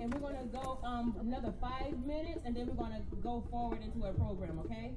And we're going to go um, another five minutes, and then we're going to go forward into our program, okay?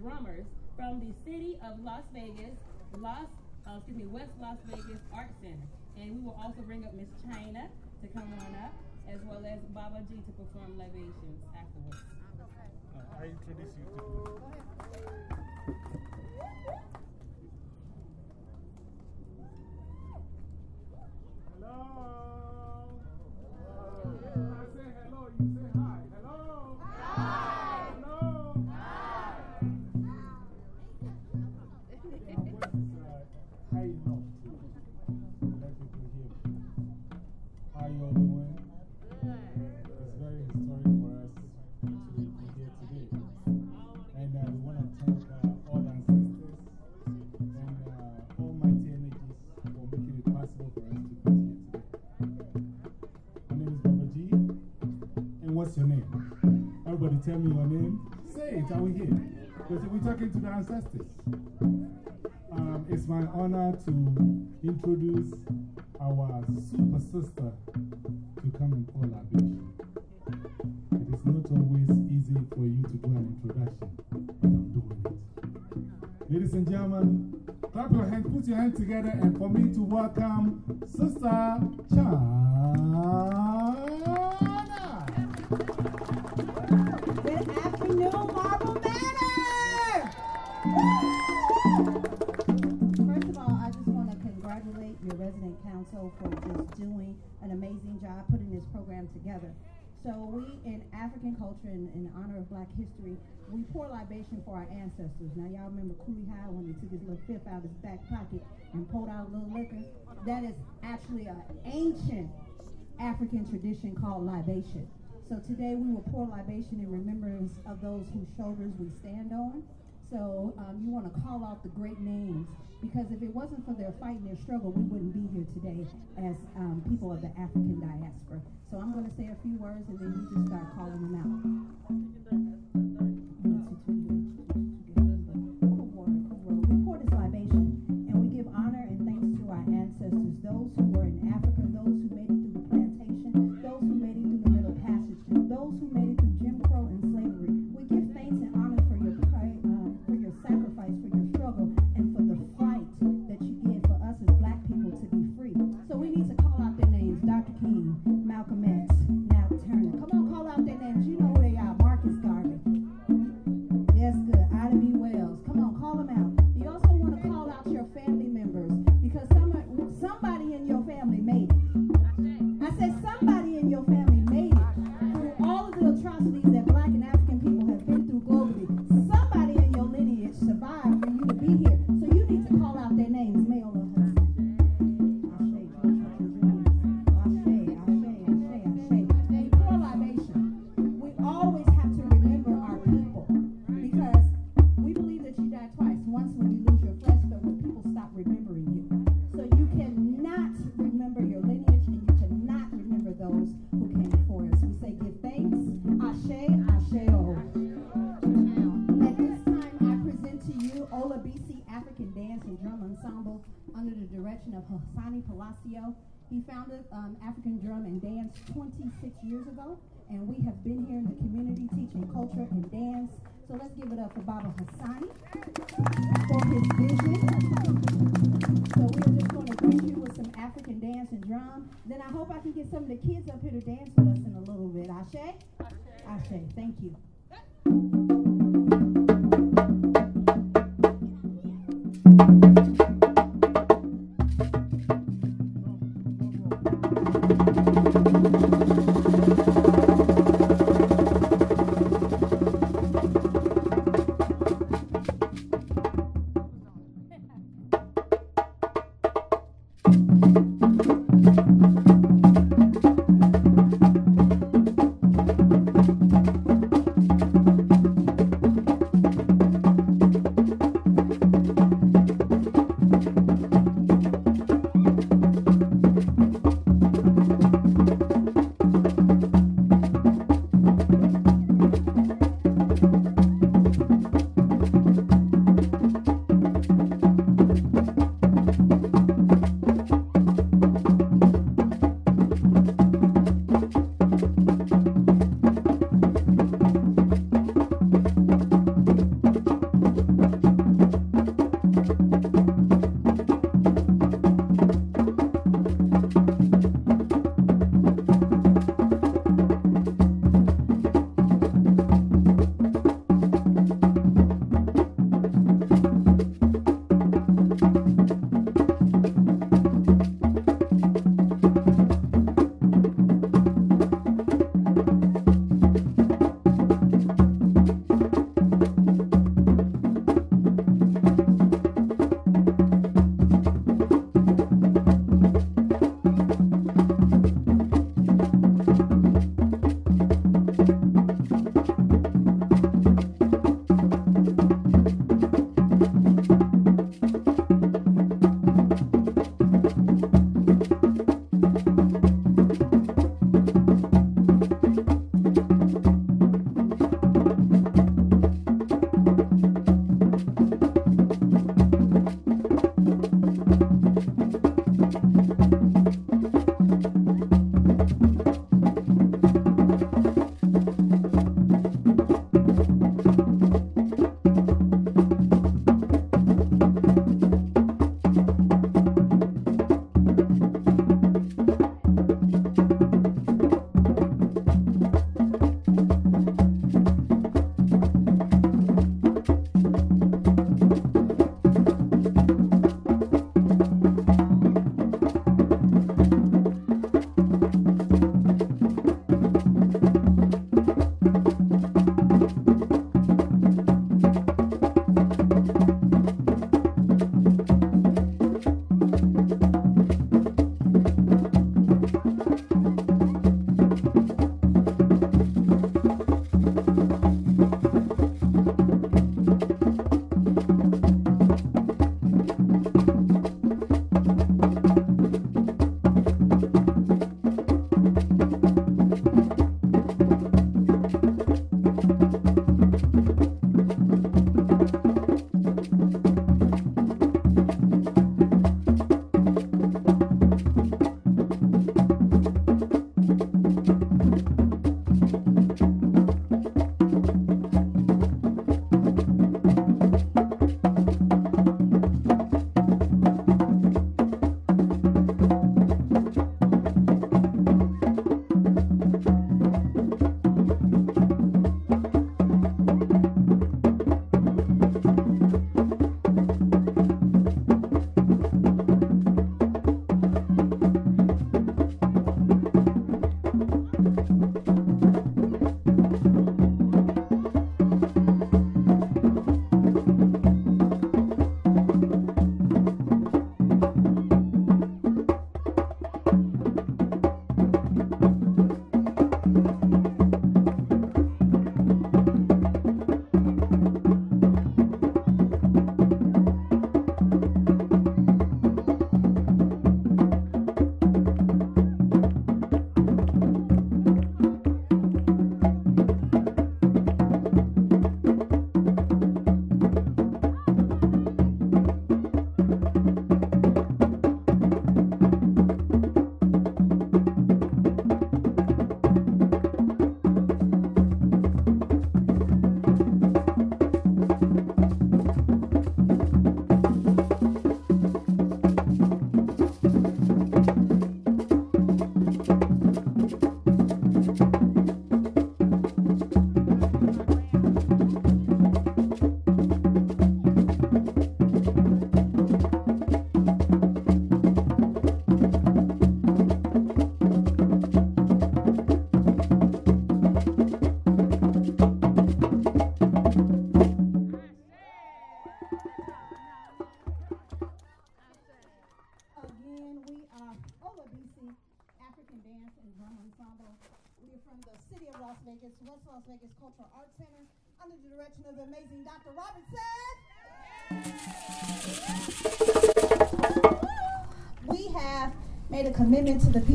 Drummers from the city of Las Vegas, Las, uh, excuse me, West Las Vegas Art Center. And we will also bring up Miss China to come on up, as well as Baba G to perform libations afterwards. Uh, I introduce you to Hello. Hello. Hello, tell me your name? Say it, are we here? Because we're talking to the ancestors. Um, it's my honor to introduce our super sister to come and call our bishop. It is not always easy for you to do an introduction, but I'm doing it. Ladies and gentlemen, clap your hands, put your hands together, and for me to welcome Sister Chana. Black history, we pour libation for our ancestors. Now y'all remember Cooley High when he took his little fifth out of his back pocket and pulled out a little liquor? That is actually an ancient African tradition called libation. So today we will pour libation in remembrance of those whose shoulders we stand on. So um, you want to call out the great names because if it wasn't for their fight and their struggle, we wouldn't be here today as um, people of the African diaspora. So I'm going to say a few words and then you just start calling them out.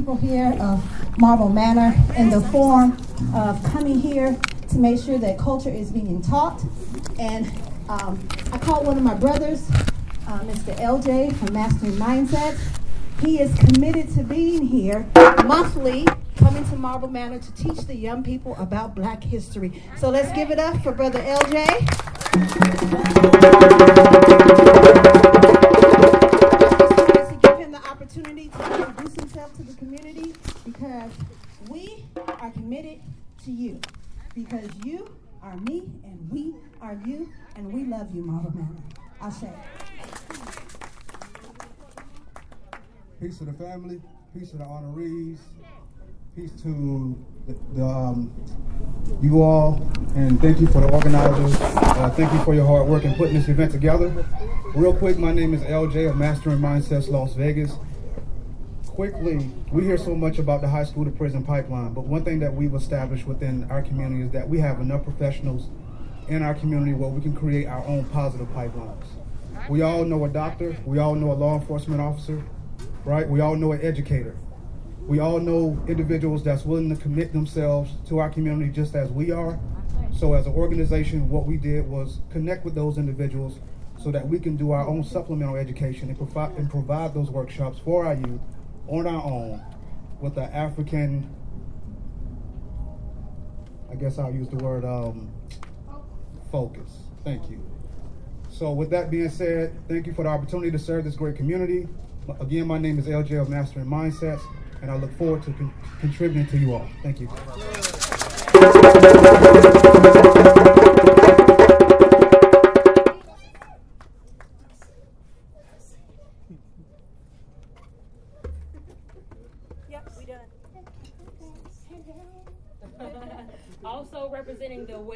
People here of Marble Manor in the form of coming here to make sure that culture is being taught. And um, I called one of my brothers, uh, Mr. LJ from Mastering Mindsets. He is committed to being here monthly, coming to Marble Manor to teach the young people about black history. So let's give it up for Brother LJ. Love you, Marble Manor. I say. Peace to the family, peace to the honorees, peace to the, the, um, you all, and thank you for the organizers. Uh, thank you for your hard work in putting this event together. Real quick, my name is LJ of Mastering Mindsets Las Vegas. Quickly, we hear so much about the high school to prison pipeline, but one thing that we've established within our community is that we have enough professionals in our community where we can create our own positive pipelines. We all know a doctor, we all know a law enforcement officer, right? We all know an educator. We all know individuals that's willing to commit themselves to our community just as we are. So, as an organization, what we did was connect with those individuals so that we can do our own supplemental education and provide, and provide those workshops for our youth on our own with an African, I guess I'll use the word um, focus. Thank you. So, with that being said, thank you for the opportunity to serve this great community. Again, my name is LJ of Mastering Mindsets, and I look forward to con- contributing to you all. Thank you.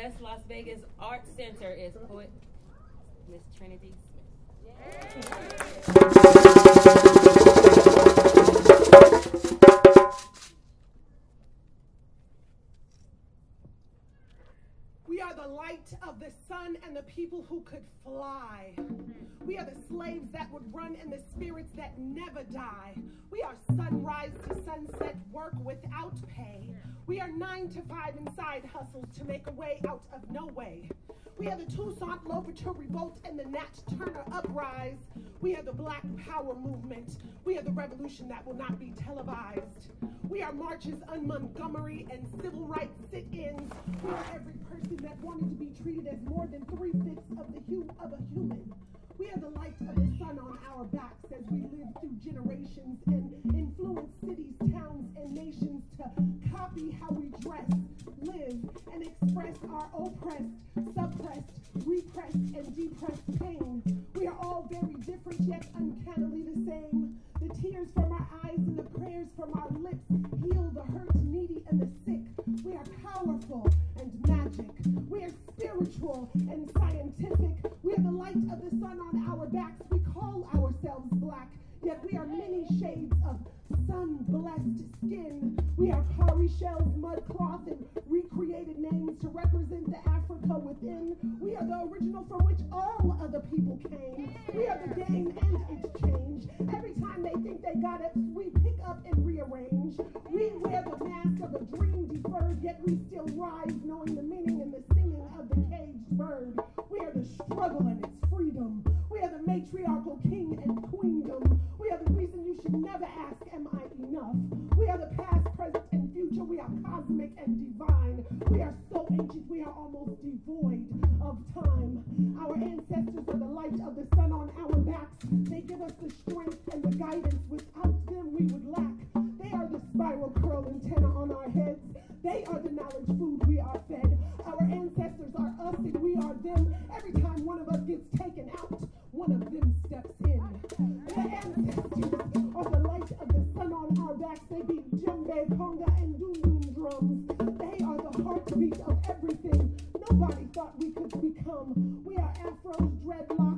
West Las Vegas Art Center is poet Miss Trinity We and the people who could fly. We are the slaves that would run and the spirits that never die. We are sunrise to sunset work without pay. We are nine to five inside hustles to make a way out of no way. We are the Toussaint Louverture revolt and the Nat Turner uprise. We are the Black Power movement. We are the revolution that will not be televised. We are marches on Montgomery and civil rights sit-ins. We are every person that wanted to be treated as more than three-fifths of the hue of a human. We are the light of the sun on our backs as we live through generations and influence cities, towns, and nations to copy how we dress, live, and express our oppressed, suppressed, repressed, and depressed pain. We are all very different yet uncannily the the original from which all other people came. We are the game and its change. Every time they think they got it, we pick up and rearrange. We wear the mask of a dream deferred, yet we still rise, knowing the meaning and the singing of the caged bird. We are the struggle and its freedom. We are the matriarchal king and queendom. We are the reason you should never ask, Am I enough? We are the past, present, and future. We are cosmic and divine. We are so ancient, we are almost devoid They give us the strength and the guidance. Without them, we would lack. They are the spiral curl antenna on our heads. They are the knowledge food we are fed. Our ancestors are us and we are them. Every time one of us gets taken out, one of them steps in. The ancestors are the light of the sun on our backs. They beat djembe, conga, and dundun drums. They are the heartbeat of everything nobody thought we could become. We are afros, dreadlocks,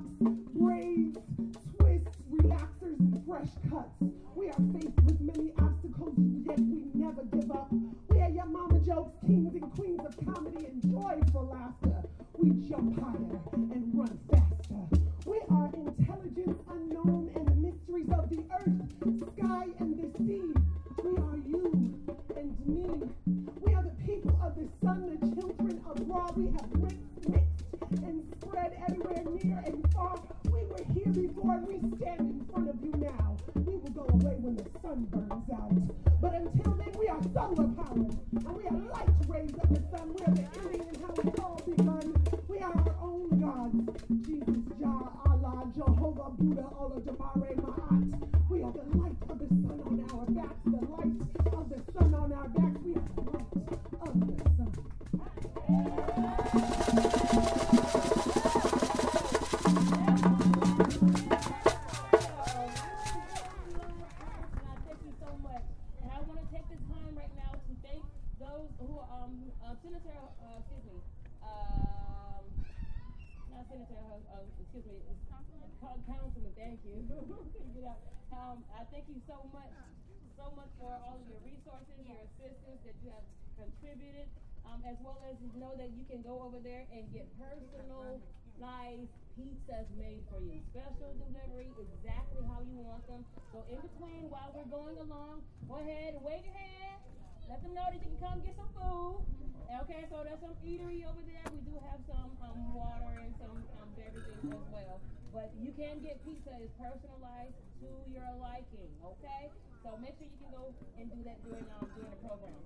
sun burns out. But until then, we are solar powered and we are light rays of the sun. We are the and how it's all begun. We are our own gods. Jesus, Jah, Allah, Jehovah, Buddha, Allah, Jamare, Ma'at. We are the light of the sun on our backs, the light of the sun on our backs. We are the light of the sun. Have contributed, um, as well as know that you can go over there and get personalized pizzas made for you. Special delivery, exactly how you want them. So in between, while we're going along, go ahead and wave your hand. Let them know that you can come get some food. Okay, so there's some eatery over there. We do have some um, water and some um, beverages as well. But you can get pizza. It's personalized to your liking. Okay, so make sure you can go and do that during um, during the program.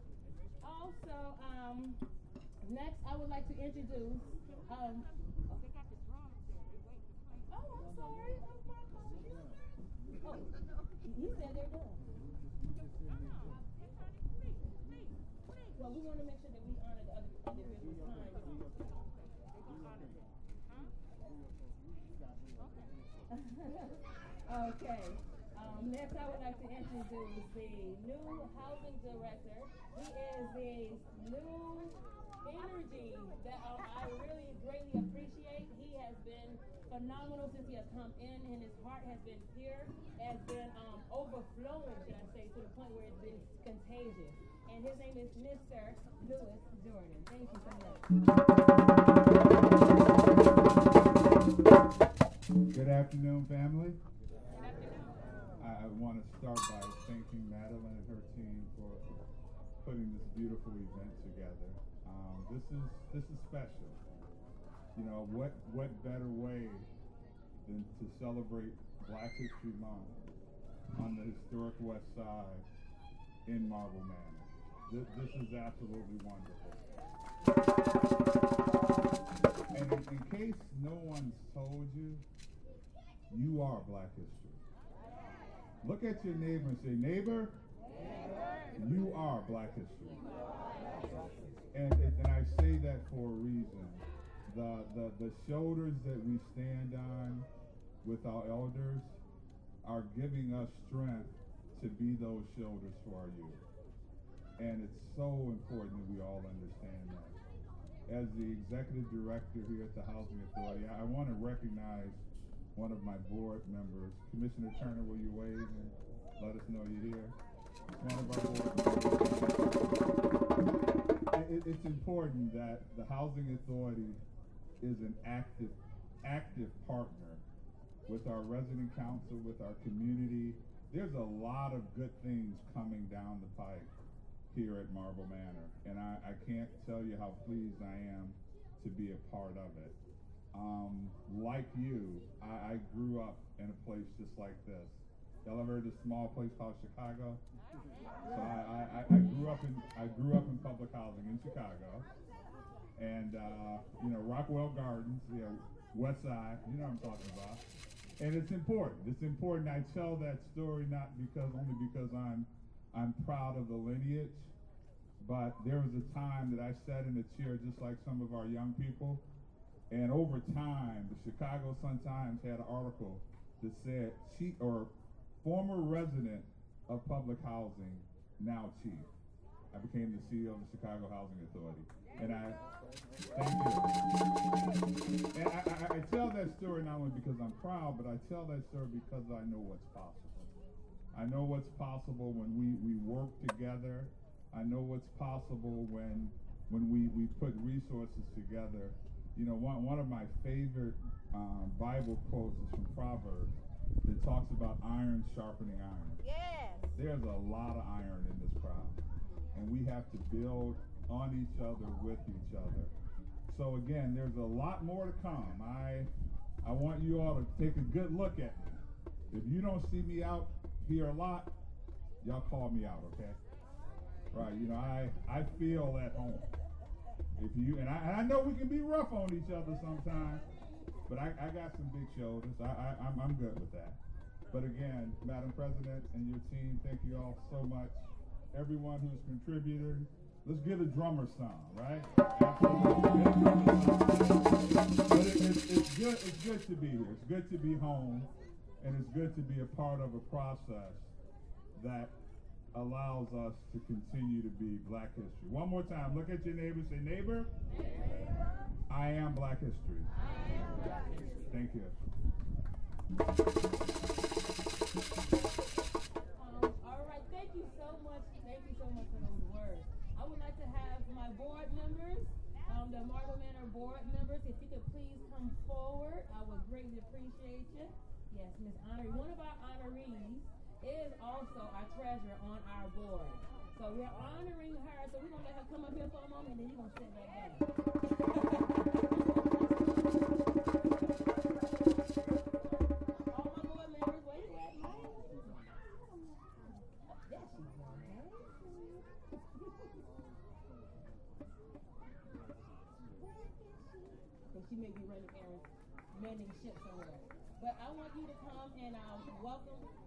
Also, um, next I would like to introduce. Um, oh, I'm sorry. Oh. Oh, he said they're done. Well, we want to make sure that we honor the other individual's time. okay. Um, next, I would like to introduce the new housing director. He is the new energy that um, I really greatly appreciate. He has been phenomenal since he has come in, and his heart has been pure, has been um, overflowing, should I say, to the point where it's been contagious. And his name is Mr. Lewis Jordan. Thank you so much. Good afternoon, family. I, want to start by thanking Madeline and her team for putting this beautiful event together. Um, this is this is special. You know what what better way than to celebrate Black History Month on the historic West Side in Marble Manor. This, this is absolutely wonderful. And in, in case no one's told you, you are Black History. Look at your neighbor and say, neighbor, you are Black History. And, and, I say that for a reason. The, the, the shoulders that we stand on with our elders are giving us strength to be those shoulders for our youth. And it's so important that we all understand that. As the executive director here at the Housing Authority, I want to recognize one of my board members. Commissioner Turner, will you wave and let us know you're here? One of our board. It, it's important that the Housing Authority is an active, active partner with our resident council, with our community. There's a lot of good things coming down the pike here at Marble Manor, and I, I can't tell you how pleased I am to be a part of it. Um, like you, I, I grew up in a place just like this. Y'all ever heard of this small place called Chicago? So I, I, I I grew up in I grew up in public housing in Chicago, and uh, you know Rockwell Gardens, you know West Side, you know what I'm talking about. And it's important. It's important. I tell that story not because only because I'm I'm proud of the lineage, but there was a time that I sat in a chair just like some of our young people, and over time, the Chicago Sun Times had an article that said chief or former resident of public housing, now chief. I became the CEO of the Chicago Housing Authority, and I thank you. And I, I, tell that story not only because I'm proud, but I tell that story because I know what's possible. I know what's possible when we, we work together. I know what's possible when when we, we put resources together. You know, one, one of my favorite um, Bible quotes is from Proverbs that talks about iron sharpening iron. Yes. There's a lot of iron in this crowd, and we have to build on each other with each other So again, there's a lot more to come. I I want you all to take a good look at me. If you don't see me out here a lot, y'all call me out, okay? Right, you know, I I feel at home. If you and I, and I know we can be rough on each other sometimes, but I, I got some big shoulders. I, I I'm, I'm good with that. But again, Madam President and your team, thank you all so much. Everyone who's contributed. Let's get a drummer song, right? But it, it's, it's good. It's good to be here. It's good to be home, and it's good to be a part of a process that allows us to continue to be Black history. One more time. Look at your neighbor. Say, neighbor. I am Black history. Am black history. Thank you. Um, all right. Thank you so much. Thank you so much for those words. I would like to have my board members, um, the Marble Manor board members, if you could please come forward, I would greatly appreciate you. Yes, Miss Honoree. One of our honorees is also our treasurer on our board. So we're honoring her, so we're going to let her come up here for a moment and then you're going to sit back down. she may be running errands, mending ships somewhere. But I want you to come and um, welcome.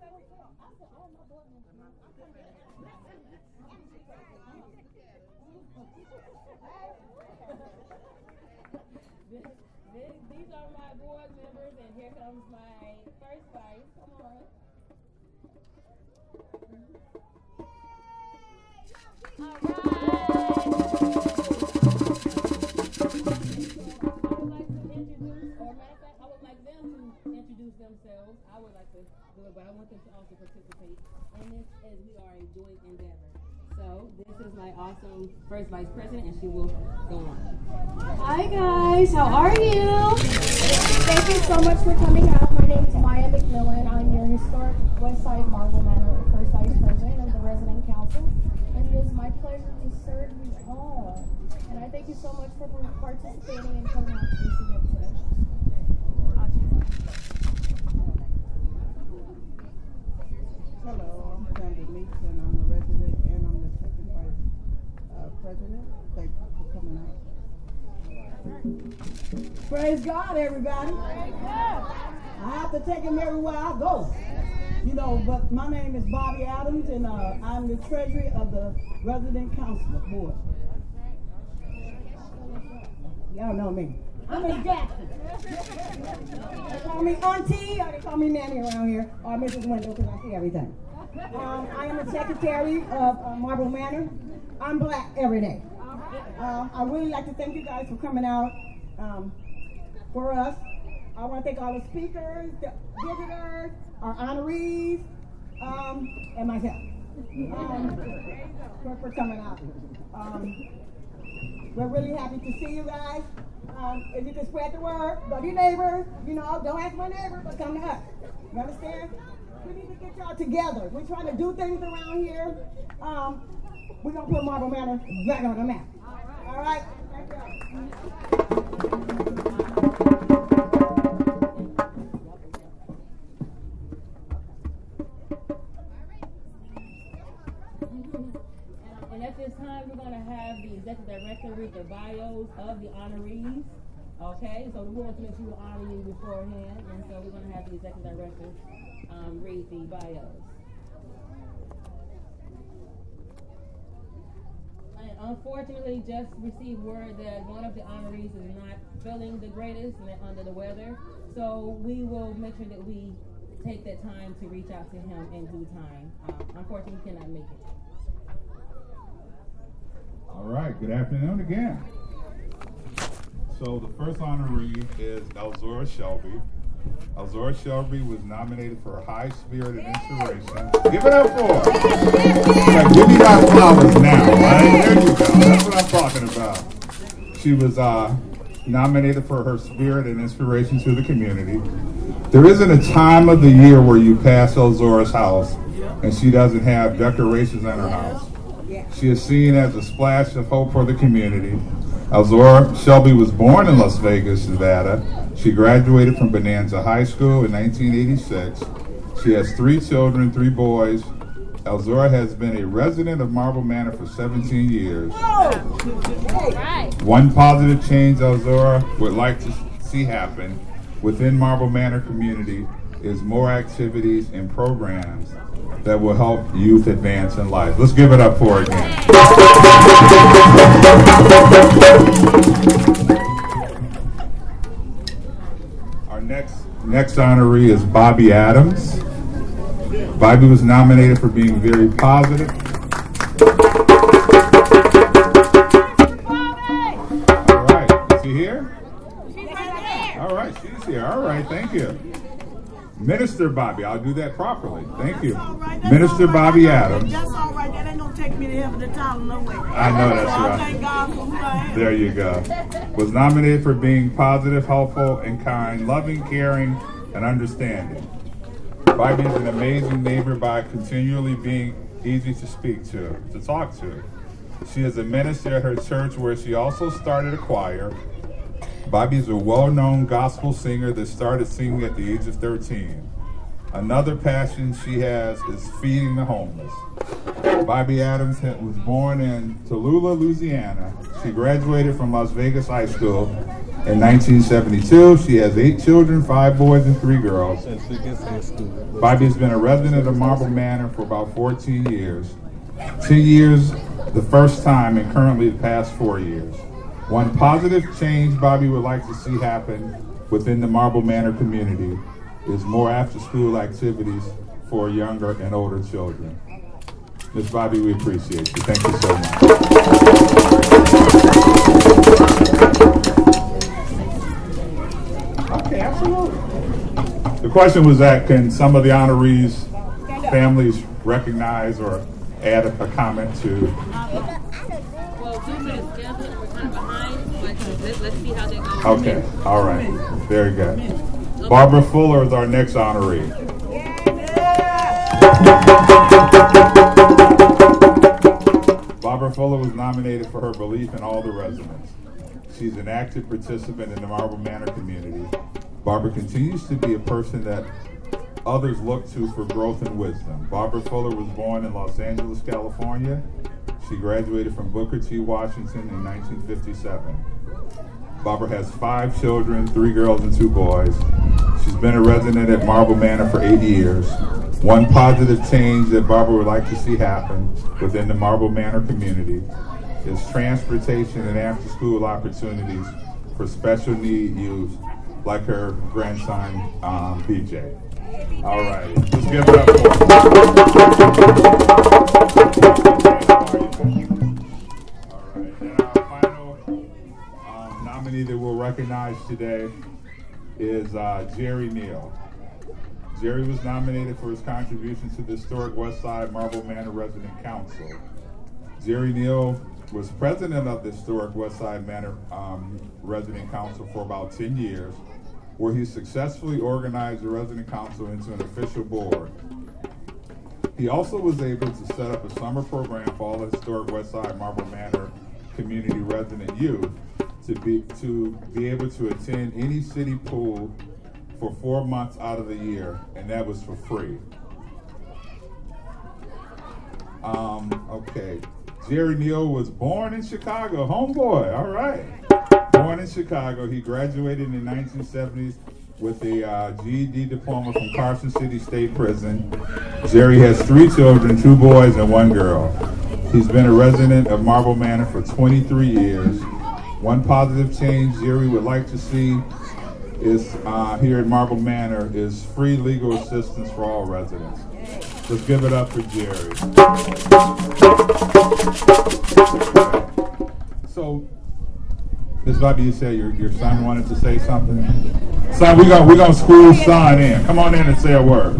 I said, oh, my board themselves. I would like to do it, but I want them to also participate in this as we are a joint endeavor. So this is my awesome first vice president, and she will go on. Hi guys, how are you? Thank you so much for coming out. My name is Maya McMillan. I'm your historic Westside Marble Manor first vice president of the resident council, and it is my pleasure to serve you all. And I thank you so much for participating and coming out to this event today. Hello, I'm Sandra Meeks, and I'm a resident, and I'm the second vice uh, president. Thank you for coming out. Praise God, everybody. I have to take him everywhere I go. You know, but my name is Bobby Adams, and uh, I'm the treasurer of the resident council board. Y'all know me. I'm Miss Jackson. They call me Auntie, or they call me Nanny around here, or Mrs. Wendell, because I see everything. Um, I am the secretary of uh, Marble Manor. I'm black every day. Um, I really like to thank you guys for coming out um, for us. I want to thank all the speakers, the visitors, our honorees, um, and myself um, for, for, coming out. We're really happy to see you guys. Um, if you can spread the word, go to your neighbors. You know, don't ask my neighbor, but come to us. You understand? We need to get y'all together. We're trying to do things around here. Um, we're going to put Marble Manor back on the map. All right? And read the bios of the honorees. Okay, so we want to make sure we honor you beforehand, and so we're going to have the executive director um, read the bios. And unfortunately, just received word that one of the honorees is not feeling the greatest and under the weather. So we will make sure that we take that time to reach out to him in due time. Um, unfortunately, he cannot make it. All right, good afternoon again. So the first honoree is Elzora Shelby. Elzora Shelby was nominated for High Spirit and Inspiration. Give it up for her. Now, give me that flowers now, right? There you go. That's what I'm talking about. She was uh, nominated for her spirit and inspiration to the community. There isn't a time of the year where you pass Elzora's house and she doesn't have decorations in her house. She is seen as a splash of hope for the community. Elzora Shelby was born in Las Vegas, Nevada. She graduated from Bonanza High School in 1986. She has three children, three boys. Elzora has been a resident of Marble Manor for 17 years. One positive change Elzora would like to see happen within Marble Manor community is more activities and programs that will help youth advance in life. Let's give it up for her again. Our next next honoree is Bobby Adams. Bobby was nominated for being very positive. All right, is he here? All right, she's here. All right, thank you. Minister Bobby, I'll do that properly. Thank you. Minister Bobby Adams. That's all right. That ain't gonna take me to heaven to tell no way. I know that's so right. thank God for who I am. There you go. Was nominated for being positive, helpful, and kind, loving, caring, and understanding. Bobby is an amazing neighbor by continually being easy to speak to, to talk to. She is a minister at her church where she also started a choir. Bobby is a well known gospel singer that started singing at the age of 13. Another passion she has is feeding the homeless. Bobby Adams was born in Tallulah, Louisiana. She graduated from Las Vegas High School in 1972. She has eight children, five boys and three girls. Bobby has been a resident of Marble Manor for about 14 years. Two years the first time and currently the past four years. One positive change Bobby would like to see happen within the Marble Manor community is more after school activities for younger and older children. Miss Bobby, we appreciate you. Thank you so much. Okay, absolutely. The question was that can some of the honorees families recognize or add a, a comment to Well, due to the schedule, we're kind of behind, how. Okay, all right. Very good. Barbara Fuller is our next honoree. Barbara Fuller was nominated for her belief in all the residents. She's an active participant in the Marble Manor community. Barbara continues to be a person that others look to for growth and wisdom. Barbara Fuller was born in Los Angeles, California. She graduated from Booker T. Washington in 1957. Barbara has five children, three girls and two boys. She's been a resident at Marble Manor for eight years. One positive change that Barbara would like to see happen within the Marble Manor community is transportation and after-school opportunities for special need youth like her grandson, um, BJ. All right, let's give it up for nominee that we'll recognize today is uh, Jerry Neal. Jerry was nominated for his contributions to the historic West Side Marble Manor Resident Council. Jerry Neal was president of the historic West Side Manor um, Resident Council for about 10 years, where he successfully organized the resident council into an official board. He also was able to set up a summer program for all the historic West Side Marble Manor community resident youth to be to be able to attend any city pool for four months out of the year, and that was for free. Um, okay. Jerry Neal was born in Chicago, homeboy. All right. Born in Chicago, he graduated in the 1970s with a uh, GED diploma from Carson City State Prison. Jerry has three children, two boys and one girl. He's been a resident of Marble Manor for 23 years. One positive change Jerry would like to see is uh, here at Marble Manor is free legal assistance for all residents. Let's give it up for Jerry. So, Ms. Bobby, you said your, your son wanted to say something? Son, we're gonna, we're gonna squeeze son in. Come on in and say a word.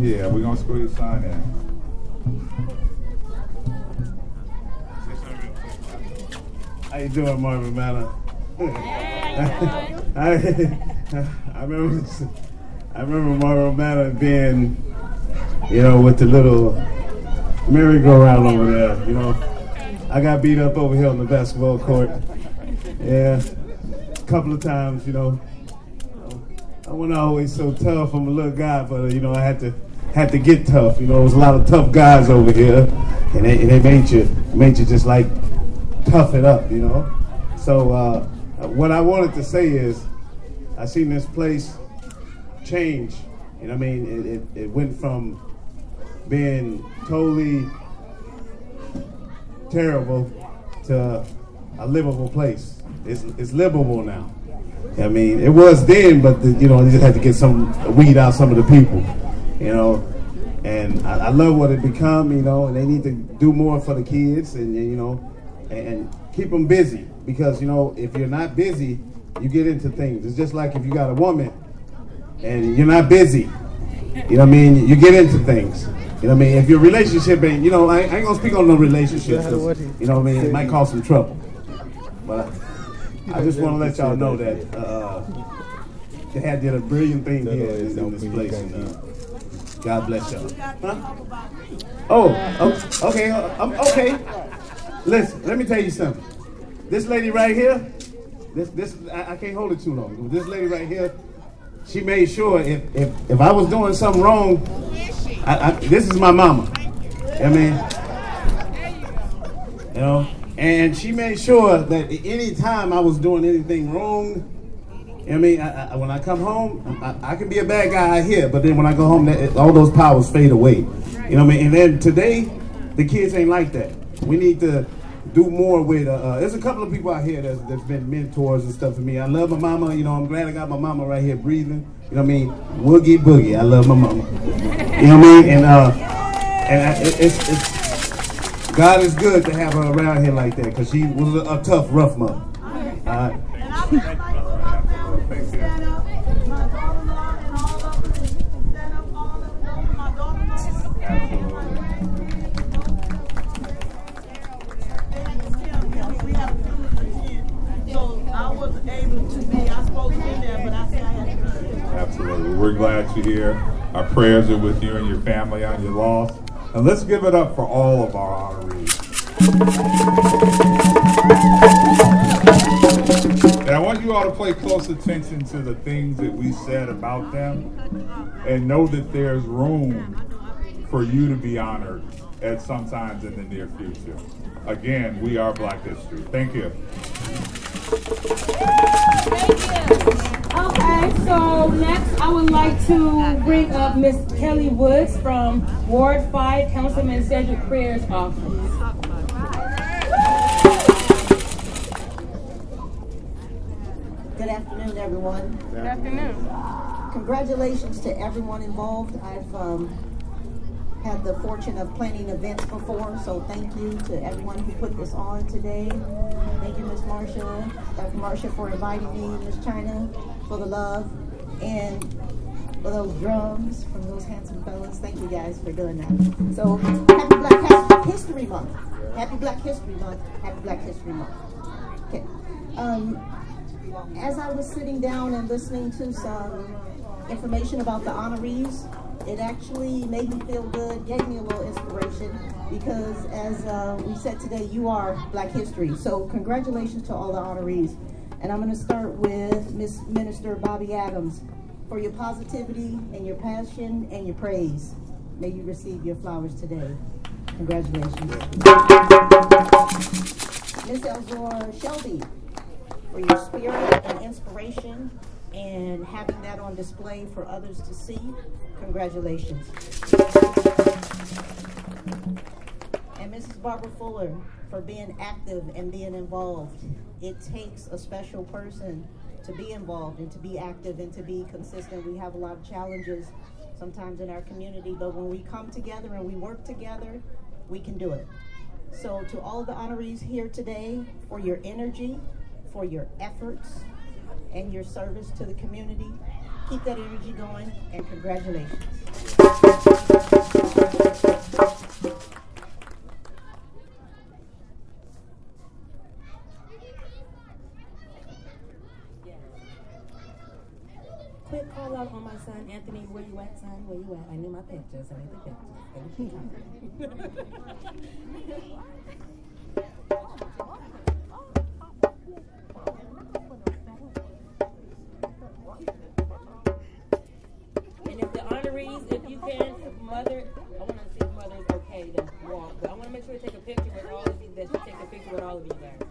Yeah, we're gonna squeeze son in. How you doing, Marvin Manor? I, I remember I remember Marvin Manor being, you know, with the little merry-go-round over there. You know, I got beat up over here on the basketball court. Yeah, a couple of times. You know, I wasn't always so tough. I'm a little guy, but you know, I had to had to get tough. You know, there was a lot of tough guys over here, and they, and they made you made you just like tough it up. You know, so uh, what I wanted to say is, I seen this place change. You know, I mean, it, it, it went from being totally terrible to a livable place. It's, it's livable now. I mean, it was then, but the, you know, they just had to get some weed out some of the people, you know. And I, I, love what it become, you know. And they need to do more for the kids, and you know, and, keep them busy because you know, if you're not busy, you get into things. It's just like if you got a woman and you're not busy, you know what I mean. You get into things. You know what I mean? If your relationship ain't, you know, I, I ain't gonna speak on no relationships. You know what I mean? It might cause some trouble. But I just want to let y'all know that uh, they had did a brilliant thing here in, in this place. And, uh, God bless y'all. Huh? Oh, okay, um, okay. Listen, let me tell you something. This lady right here, this this I, I can't hold it too long. This lady right here, she made sure if if, if I was doing something wrong, I, I, this is my mama. I mean, you know, and she made sure that any time I was doing anything wrong, I mean, I, I, when I come home, I, I, can be a bad guy here, but then when I go home, that, all those powers fade away. You know what I mean? And then today, the kids ain't like that. We need to do more with. Uh, uh, there's a couple of people out here that's, that's been mentors and stuff for me. I love my mama. You know, I'm glad I got my mama right here breathing. You know what I mean? Woogie boogie. I love my mama. You know what I mean? And uh, and I, it, it's, it's God is good to have her around here like that because she was a, a, tough, rough mother. We're glad you're here. Our prayers are with you and your family on your loss. And let's give it up for all of our honorees. And I want you all to pay close attention to the things that we said about them and know that there's room for you to be honored at some times in the near future. Again, we are Black History. Thank you. Okay, so next I would like to bring up Miss Kelly Woods from Ward 5 Councilman Cedric Crear's office. Good afternoon, everyone. Good afternoon. Congratulations to everyone involved. I've um, had the fortune of planning events before, so thank you to everyone who put this on today. Thank you, Miss Marsha, Dr. Marsha, for inviting me, Miss China, for the love, and for those drums from those handsome fellas. Thank you guys for doing that. So, happy Black History Month. Happy Black History Month. Happy Black History Month. Okay. Um, as I was sitting down and listening to some information about the honorees, it actually made me feel good, gave me a little inspiration because as uh, we said today, you are Black History. So congratulations to all the honorees. And I'm going to start with Miss Minister Bobby Adams for your positivity and your passion and your praise. May you receive your flowers today. Congratulations. Miss Elzor Shelby for your spirit and inspiration and having that on display for others to see. Congratulations. And Mrs. Barbara Fuller for being active and being involved. It takes a special person to be involved and to be active and to be consistent. We have a lot of challenges sometimes in our community, but when we come together and we work together, we can do it. So, to all the honorees here today, for your energy, for your efforts, and your service to the community. Keep that energy going and congratulations. Quick call out on my son, Anthony, where you at, son? Where you at? I need my pictures. I need the pictures. and if the honorees, if you can, mother, I want to see if mother's okay to walk, but I want to make sure to take a picture with all of you, that she take a picture with all of you guys.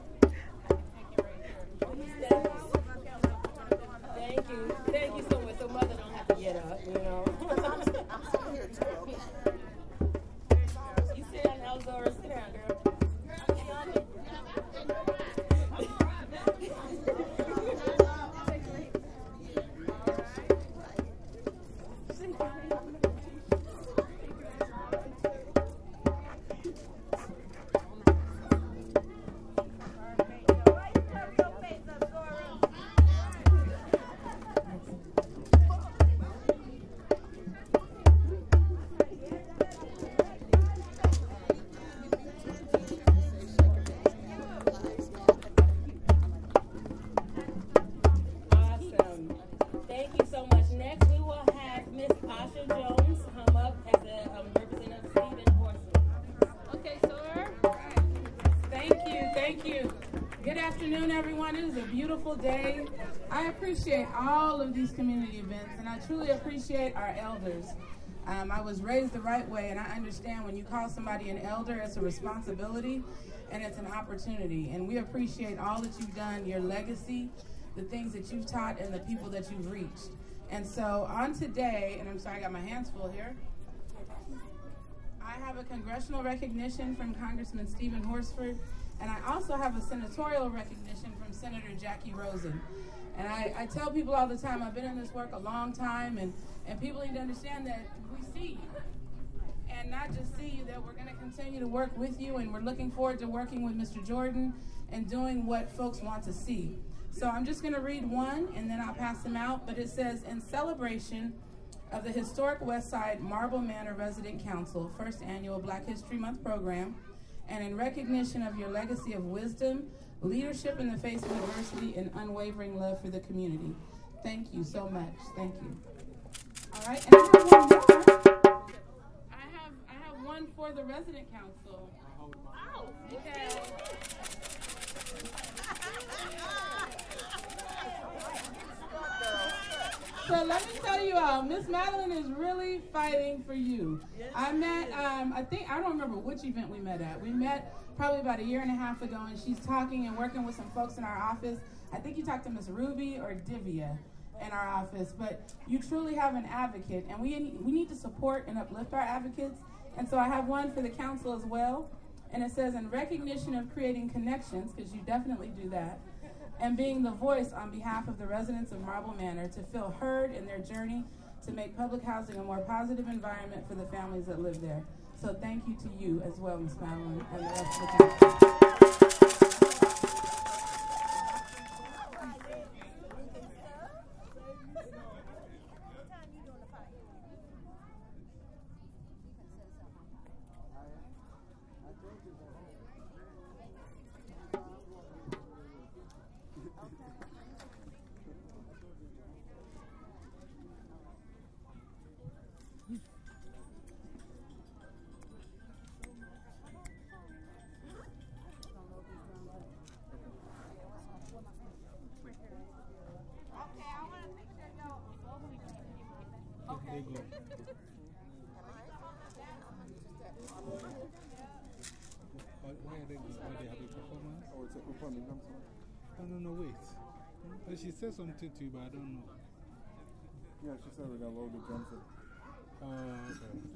Appreciate all of these community events, and I truly appreciate our elders. Um, I was raised the right way, and I understand when you call somebody an elder, it's a responsibility and it's an opportunity. And we appreciate all that you've done, your legacy, the things that you've taught, and the people that you've reached. And so, on today, and I'm sorry, I got my hands full here. I have a congressional recognition from Congressman Stephen Horsford, and I also have a senatorial recognition from Senator Jackie Rosen. And I, I tell people all the time, I've been in this work a long time, and, and people need to understand that we see you. And not just see you, that we're going to continue to work with you, and we're looking forward to working with Mr. Jordan and doing what folks want to see. So I'm just going to read one, and then I'll pass them out. But it says, in celebration of the historic West Side Marble Manor Resident Council First Annual Black History Month program, and in recognition of your legacy of wisdom, leadership in the face of adversity, and unwavering love for the community. Thank you so much. Thank you. All right, and I have one more. I have I have one for the resident council. Okay. So let me tell you all, Miss Madeline is really fighting for you. I met, um, I think, I don't remember which event we met at. We met probably about a year and a half ago, and she's talking and working with some folks in our office. I think you talked to Miss Ruby or Divya in our office, but you truly have an advocate, and we, we need to support and uplift our advocates. And so I have one for the council as well. And it says, in recognition of creating connections, because you definitely do that, and being the voice on behalf of the residents of Marble Manor to feel heard in their journey to make public housing a more positive environment for the families that live there. So thank you to you as well, Ms. Madeline, and the rest of the said something to you, but I don't know. Yeah, she said we're going to load the drum set. Oh, okay.